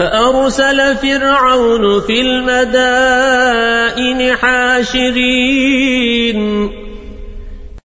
فأرسل فرعون في المدائن حاشرين.